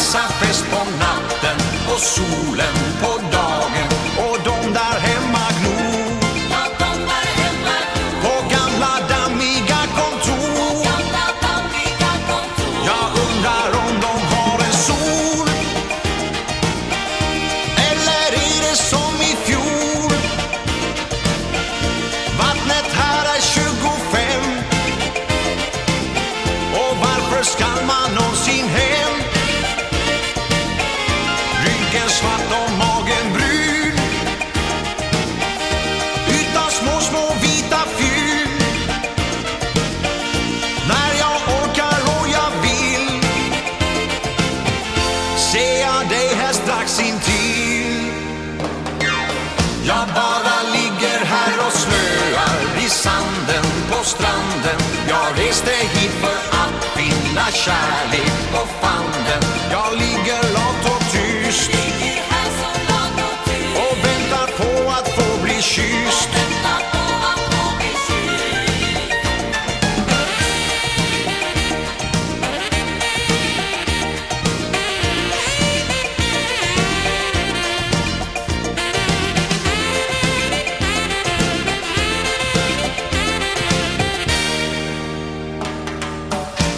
massafest på natten och solen på dagen. strax intill. Jag bara ligger här och snöar i sanden på stranden. Jag reste hit för att finna kärlek.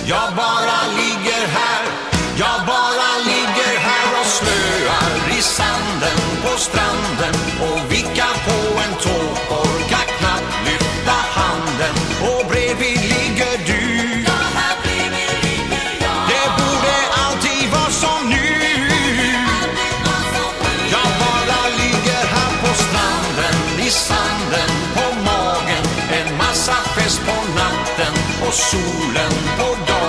Jag bara ligger här, jag bara ligger här och slöar i sanden på stranden och vickar på en tå. Orkar knappt lyfta handen och bredvid ligger du solen på dagen.